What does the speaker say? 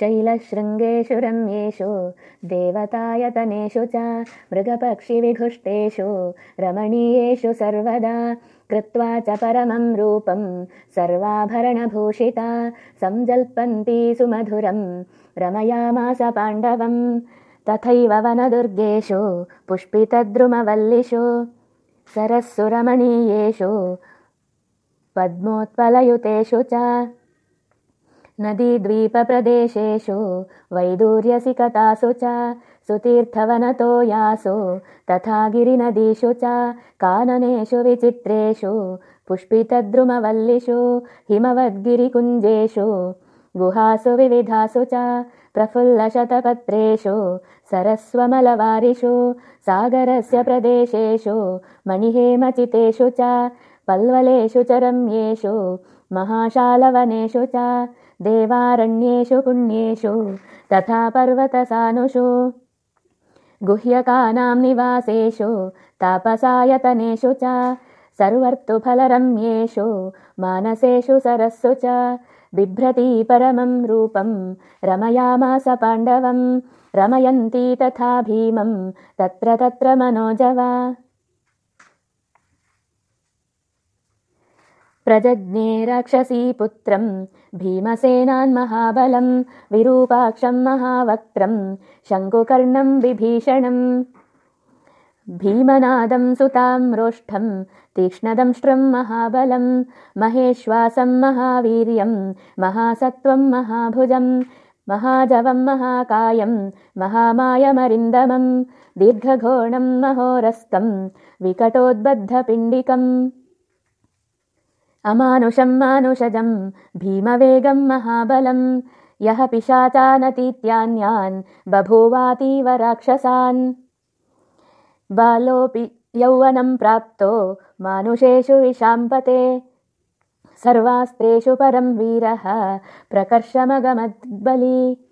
शैलशृङ्गेषु रम्येषु देवतायतनेषु च मृगपक्षिविघुष्टेषु रमणीयेषु सर्वदा कृत्वा च परमं रूपं सर्वाभरणभूषिता संजल्पन्ती सुमधुरं रमयामास पाण्डवम् तथैव वनदुर्गेषु पुष्पितद्रुमवल्लिषु सरस्सुरमणीयेषु पद्मोत्पलयुतेषु च नदीद्वीपप्रदेशेषु वैदूर्यसिकतासु च सुतीर्थवनतो यासु तथा गिरिनदीषु च काननेषु विचित्रेषु पुष्पितद्रुमवल्लिषु हिमवद्गिरिकुञ्जेषु गुहासु विविधासु च प्रफुल्लशतपत्रेषु सरस्वमलवारिषु सागरस्य प्रदेशेषु मणिहेमचितेषु च पल्वलेषु च रम्येषु महाशालवनेषु च देवारण्येषु पुण्येषु तथा पर्वतसानुषु गुह्यकानां निवासेषु तापसायतनेषु च सर्वर्तुफलरम्येषु मानसेषु सरस्सु च बिभ्रती परमं रूपं रमयामास पाण्डवं रमयन्ती तथा भीमं तत्र तत्र मनोजवा प्रजज्ञे राक्षसीपुत्रं भीमसेनान्महाबलं विरूपाक्षं महावक्त्रं शङ्कुकर्णं विभीषणम्। भीमनादं सुतां रोष्ठं तीक्ष्णदंष्ट्रं महाबलं महेश्वासं महावीर्यं महासत्त्वं महाभुजं महाजवं महाकायं महामायमरिन्दमं दीर्घघोणं महोरस्तं विकटोद्बद्धपिण्डिकम् अमानुषं मानुषजं भीमवेगं महाबलं यः पिशाचानतीत्यान्यान् बभूवातीव राक्षसान्। बालोऽपि यौवनं प्राप्तो मानुषेषु विशाम्पते। सर्वास्त्रेषु परं वीरः प्रकर्षमगमद्बली